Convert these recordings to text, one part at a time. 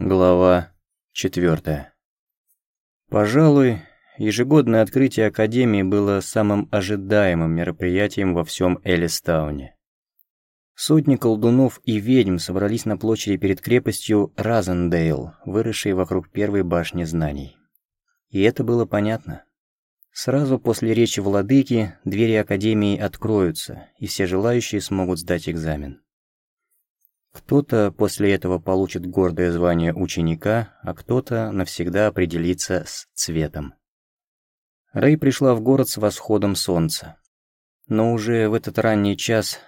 Глава 4. Пожалуй, ежегодное открытие Академии было самым ожидаемым мероприятием во всем Элистауне. Сотни колдунов и ведьм собрались на площади перед крепостью Разендейл, выросшей вокруг первой башни знаний. И это было понятно. Сразу после речи владыки двери Академии откроются, и все желающие смогут сдать экзамен. Кто-то после этого получит гордое звание ученика, а кто-то навсегда определится с цветом. Рэй пришла в город с восходом солнца. Но уже в этот ранний час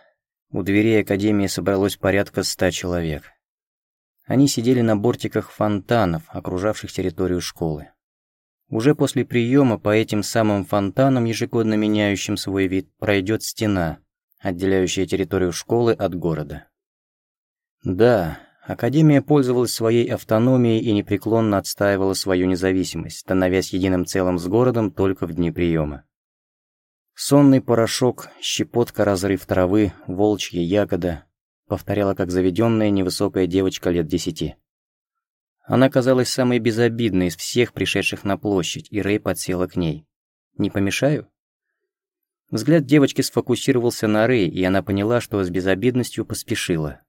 у дверей Академии собралось порядка ста человек. Они сидели на бортиках фонтанов, окружавших территорию школы. Уже после приема по этим самым фонтанам, ежегодно меняющим свой вид, пройдет стена, отделяющая территорию школы от города. Да, Академия пользовалась своей автономией и непреклонно отстаивала свою независимость, становясь единым целым с городом только в дни приема. Сонный порошок, щепотка разрыв травы, волчья ягода, повторяла как заведенная невысокая девочка лет десяти. Она казалась самой безобидной из всех пришедших на площадь, и Рэй подсела к ней. «Не помешаю?» Взгляд девочки сфокусировался на Рэй, и она поняла, что с безобидностью поспешила.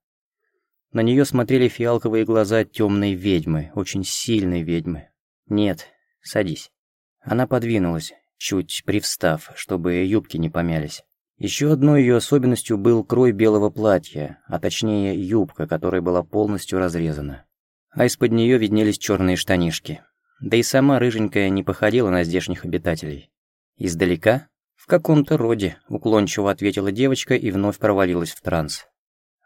На нее смотрели фиалковые глаза темной ведьмы, очень сильной ведьмы. «Нет, садись». Она подвинулась, чуть привстав, чтобы юбки не помялись. Еще одной ее особенностью был крой белого платья, а точнее юбка, которая была полностью разрезана. А из-под нее виднелись черные штанишки. Да и сама рыженькая не походила на здешних обитателей. Издалека? В каком-то роде, уклончиво ответила девочка и вновь провалилась в транс.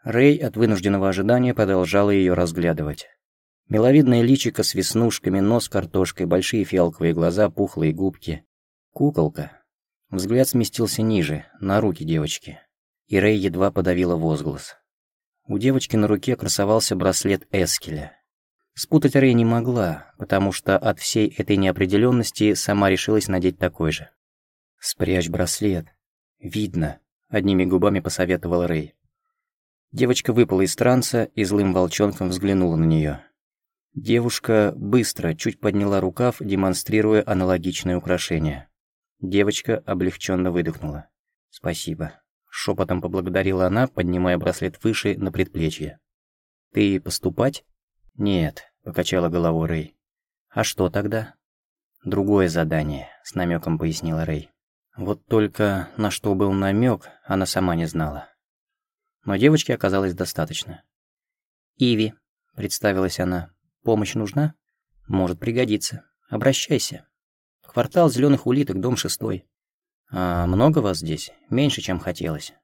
Рэй от вынужденного ожидания продолжала ее разглядывать. Миловидное личико с веснушками, нос картошкой, большие фиалковые глаза, пухлые губки. Куколка. Взгляд сместился ниже, на руки девочки. И Рэй едва подавила возглас. У девочки на руке красовался браслет Эскеля. Спутать Рэй не могла, потому что от всей этой неопределенности сама решилась надеть такой же. «Спрячь браслет. Видно», — одними губами посоветовал Рэй. Девочка выпала из транса и злым волчонком взглянула на нее. Девушка быстро чуть подняла рукав, демонстрируя аналогичное украшение. Девочка облегченно выдохнула. «Спасибо». Шепотом поблагодарила она, поднимая браслет выше на предплечье. «Ты поступать?» «Нет», — покачала головой Рэй. «А что тогда?» «Другое задание», — с намеком пояснила Рэй. Вот только на что был намек, она сама не знала но девочки оказалось достаточно. «Иви», — представилась она, — «помощь нужна?» «Может пригодиться. Обращайся. Квартал зеленых улиток, дом шестой. А много вас здесь? Меньше, чем хотелось.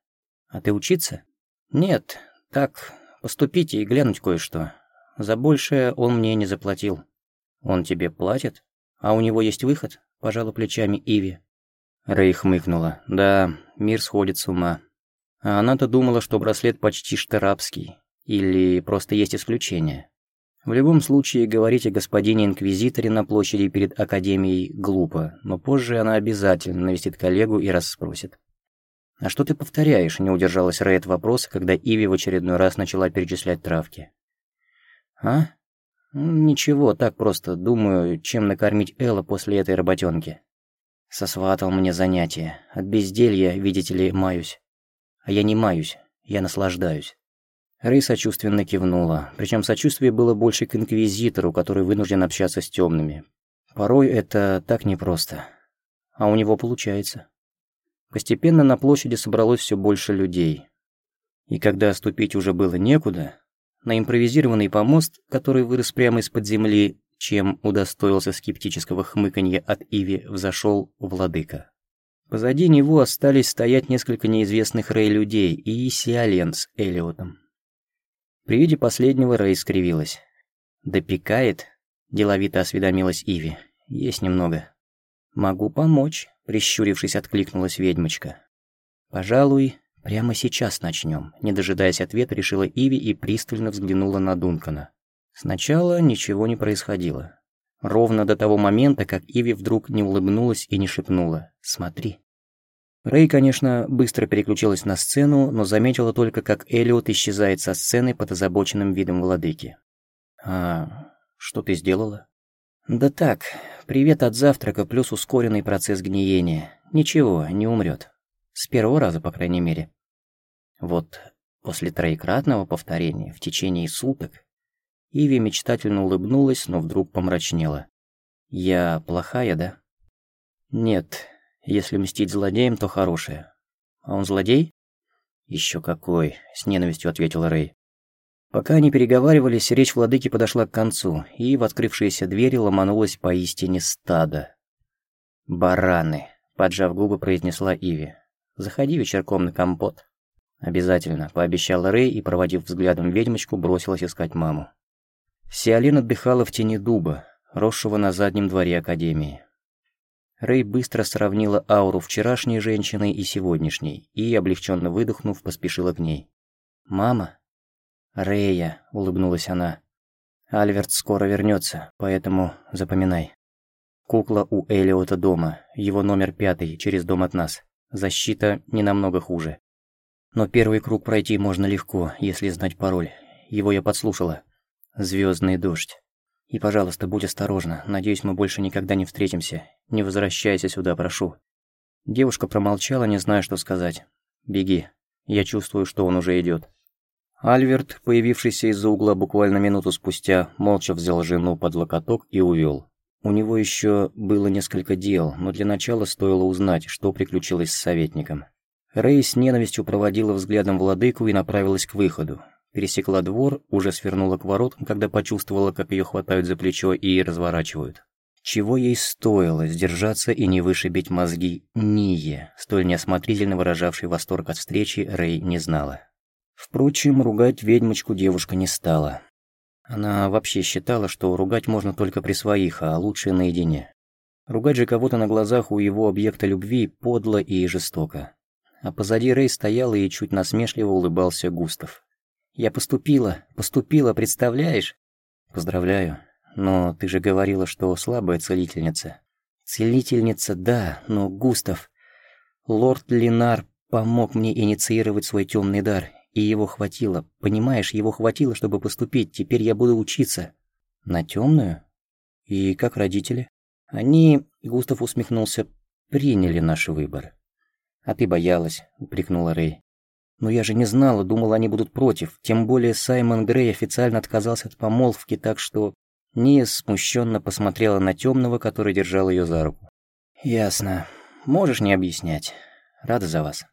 А ты учиться?» «Нет, так, поступите и глянуть кое-что. За большее он мне не заплатил». «Он тебе платит? А у него есть выход?» — пожала плечами Иви. Рэй хмыкнула. «Да, мир сходит с ума. А она-то думала, что браслет почти штырапский. Или просто есть исключение. В любом случае, говорить о господине Инквизиторе на площади перед Академией глупо, но позже она обязательно навестит коллегу и расспросит. «А что ты повторяешь?» – не удержалась Рэй от вопроса, когда Иви в очередной раз начала перечислять травки. «А? Ничего, так просто. Думаю, чем накормить Элла после этой работенки. Сосватал мне занятие. От безделья, видите ли, маюсь. А я не маюсь, я наслаждаюсь. Рэй сочувственно кивнула, причем сочувствие было больше к инквизитору, который вынужден общаться с темными. Порой это так непросто. А у него получается. Постепенно на площади собралось все больше людей. И когда ступить уже было некуда, на импровизированный помост, который вырос прямо из-под земли, чем удостоился скептического хмыканья от Иви, взошел владыка. Позади него остались стоять несколько неизвестных Рэй людей и Сиален с Элиотом. При виде последнего Рэй скривилась. «Допекает?» – деловито осведомилась Иви. «Есть немного». «Могу помочь», – прищурившись, откликнулась ведьмочка. «Пожалуй, прямо сейчас начнем», – не дожидаясь ответа, решила Иви и пристально взглянула на Дункана. Сначала ничего не происходило. Ровно до того момента, как Иви вдруг не улыбнулась и не шепнула «Смотри». Рэй, конечно, быстро переключилась на сцену, но заметила только, как Элиот исчезает со сцены под озабоченным видом владыки. «А Что ты сделала?» «Да так, привет от завтрака плюс ускоренный процесс гниения. Ничего, не умрет. С первого раза, по крайней мере. Вот после троекратного повторения в течение суток Иви мечтательно улыбнулась, но вдруг помрачнела. «Я плохая, да?» «Нет, если мстить злодеям, то хорошая. А он злодей?» «Еще какой», — с ненавистью ответил Рэй. Пока они переговаривались, речь владыки подошла к концу, и в открывшиеся двери ломанулось поистине стадо. «Бараны», — поджав губы, произнесла Иви. «Заходи вечерком на компот». «Обязательно», — пообещал Рэй и, проводив взглядом ведьмочку, бросилась искать маму. Сиолин отдыхала в тени дуба, росшего на заднем дворе Академии. Рэй быстро сравнила ауру вчерашней женщины и сегодняшней, и, облегченно выдохнув, поспешила к ней. «Мама?» «Рэя», — улыбнулась она. «Альверт скоро вернется, поэтому запоминай. Кукла у Элиота дома, его номер пятый, через дом от нас. Защита не намного хуже. Но первый круг пройти можно легко, если знать пароль. Его я подслушала. Звездный дождь. И, пожалуйста, будь осторожна. Надеюсь, мы больше никогда не встретимся. Не возвращайся сюда, прошу». Девушка промолчала, не зная, что сказать. «Беги. Я чувствую, что он уже идет. Альверт, появившийся из-за угла буквально минуту спустя, молча взял жену под локоток и увел. У него еще было несколько дел, но для начала стоило узнать, что приключилось с советником. Рэй с ненавистью проводила взглядом владыку и направилась к выходу. Пересекла двор, уже свернула к воротам, когда почувствовала, как ее хватают за плечо и разворачивают. Чего ей стоило сдержаться и не вышибить мозги Ние, столь неосмотрительно выражавший восторг от встречи, Рэй не знала. Впрочем, ругать ведьмочку девушка не стала. Она вообще считала, что ругать можно только при своих, а лучше наедине. Ругать же кого-то на глазах у его объекта любви подло и жестоко. А позади Рэй стоял и чуть насмешливо улыбался Густав. «Я поступила, поступила, представляешь?» «Поздравляю, но ты же говорила, что слабая целительница». «Целительница, да, но Густав...» Лорд Линар помог мне инициировать свой темный дар, и его хватило, понимаешь, его хватило, чтобы поступить, теперь я буду учиться. На темную? И как родители? Они, Густав усмехнулся, приняли наш выбор. А ты боялась, упрекнула Рэй. Но я же не знала, думала, они будут против. Тем более Саймон Грей официально отказался от помолвки, так что Ния смущенно посмотрела на темного, который держал ее за руку. Ясно. Можешь не объяснять. Рада за вас.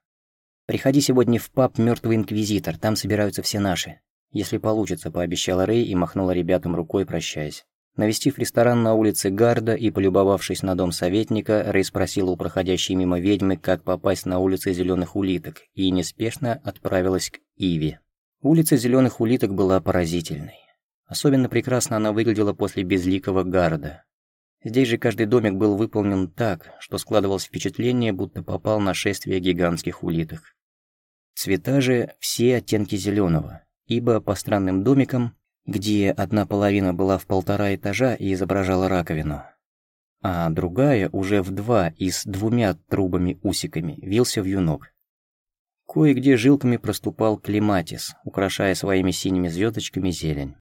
«Приходи сегодня в паб «Мёртвый инквизитор», там собираются все наши». «Если получится», — пообещала Рэй и махнула ребятам рукой, прощаясь. Навестив ресторан на улице Гарда и полюбовавшись на дом советника, Рэй спросила у проходящей мимо ведьмы, как попасть на улицы Зеленых улиток, и неспешно отправилась к Иве. Улица Зеленых улиток была поразительной. Особенно прекрасно она выглядела после безликого Гарда. Здесь же каждый домик был выполнен так, что складывалось впечатление, будто попал на шествие гигантских улиток. Цвета же все оттенки зеленого, ибо по странным домикам, где одна половина была в полтора этажа и изображала раковину, а другая уже в два и с двумя трубами-усиками вился вьюнок. Кое-где жилками проступал клематис, украшая своими синими звездочками зелень.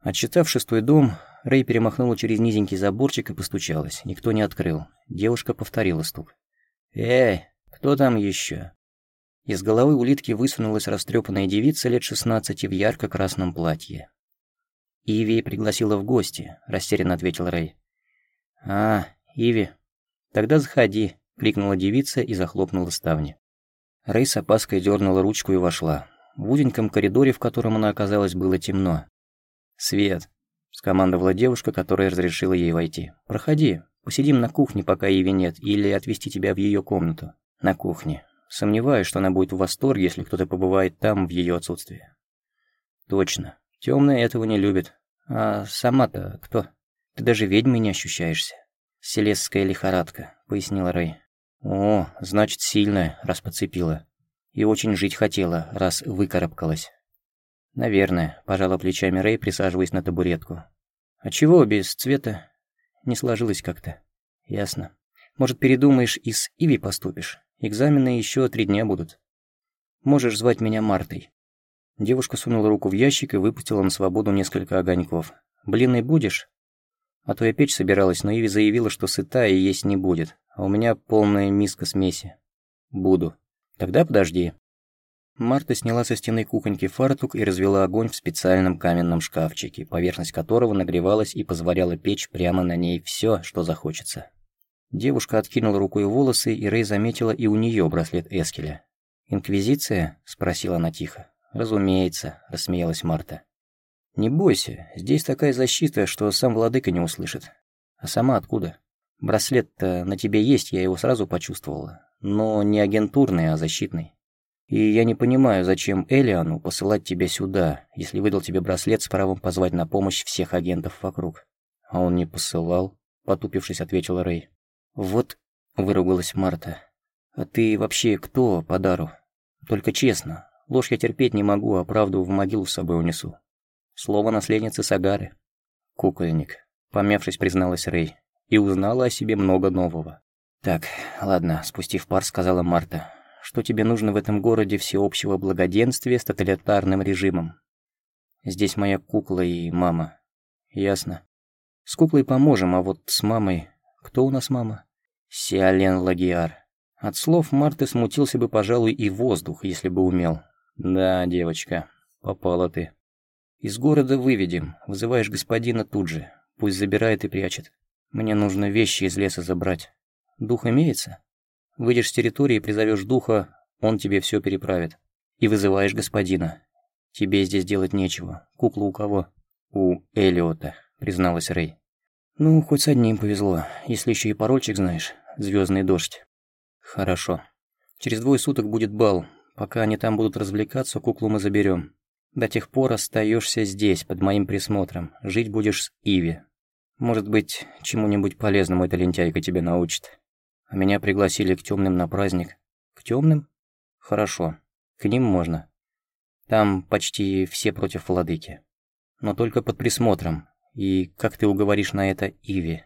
Отчитав шестой дом, Рэй перемахнула через низенький заборчик и постучалась. Никто не открыл. Девушка повторила стук. «Эй, кто там еще? Из головы улитки высунулась растрепанная девица лет шестнадцати в ярко-красном платье. «Иви пригласила в гости», — растерянно ответил Рэй. «А, Иви, тогда заходи», — крикнула девица и захлопнула ставни. Рэй с опаской дернула ручку и вошла. В узеньком коридоре, в котором она оказалась, было темно. «Свет», — скомандовала девушка, которая разрешила ей войти. «Проходи, посидим на кухне, пока Иви нет, или отвезти тебя в ее комнату». «На кухне», Сомневаюсь, что она будет в восторге, если кто-то побывает там в ее отсутствие. Точно. Темная этого не любит. А сама-то кто? Ты даже ведьмой не ощущаешься. Селесская лихорадка, пояснила Рэй. О, значит, сильная, раз подцепила. И очень жить хотела, раз выкарабкалась. Наверное, пожала плечами Рэй, присаживаясь на табуретку. А чего без цвета? Не сложилось как-то. Ясно. Может, передумаешь и с Иви поступишь? Экзамены еще три дня будут. Можешь звать меня Мартой». Девушка сунула руку в ящик и выпустила на свободу несколько огоньков. Блинный будешь? А то я печь собиралась, но Иви заявила, что сыта и есть не будет, а у меня полная миска смеси. Буду. Тогда подожди. Марта сняла со стены кухоньки фартук и развела огонь в специальном каменном шкафчике, поверхность которого нагревалась и позволяла печь прямо на ней все, что захочется. Девушка откинула рукой волосы, и Рэй заметила и у нее браслет Эскеля. «Инквизиция?» – спросила она тихо. «Разумеется», – рассмеялась Марта. «Не бойся, здесь такая защита, что сам владыка не услышит. А сама откуда? Браслет-то на тебе есть, я его сразу почувствовала. Но не агентурный, а защитный. И я не понимаю, зачем Элиану посылать тебя сюда, если выдал тебе браслет с правом позвать на помощь всех агентов вокруг. А он не посылал, потупившись, ответил Рэй. Вот, выругалась Марта. А ты вообще кто по дару? Только честно, ложь я терпеть не могу, а правду в могилу с собой унесу. Слово наследницы Сагары. Кукольник, помявшись, призналась Рэй. И узнала о себе много нового. «Так, ладно», — спустив пар, сказала Марта что тебе нужно в этом городе всеобщего благоденствия с тоталитарным режимом. Здесь моя кукла и мама. Ясно. С куклой поможем, а вот с мамой... Кто у нас мама? Сиален Лагиар. От слов Марты смутился бы, пожалуй, и воздух, если бы умел. Да, девочка, попала ты. Из города выведем, вызываешь господина тут же. Пусть забирает и прячет. Мне нужно вещи из леса забрать. Дух имеется? Выйдешь с территории, призовешь духа, он тебе все переправит. И вызываешь господина. Тебе здесь делать нечего. Куклу у кого? У Элиота, призналась Рэй. Ну, хоть с одним повезло, если еще и парольчик знаешь. Звездный дождь. Хорошо. Через двое суток будет бал. Пока они там будут развлекаться, куклу мы заберем. До тех пор остаешься здесь, под моим присмотром. Жить будешь с Иви. Может быть, чему-нибудь полезному эта лентяйка тебя научит. Меня пригласили к темным на праздник. К темным? Хорошо. К ним можно. Там почти все против владыки. Но только под присмотром. И как ты уговоришь на это Иви?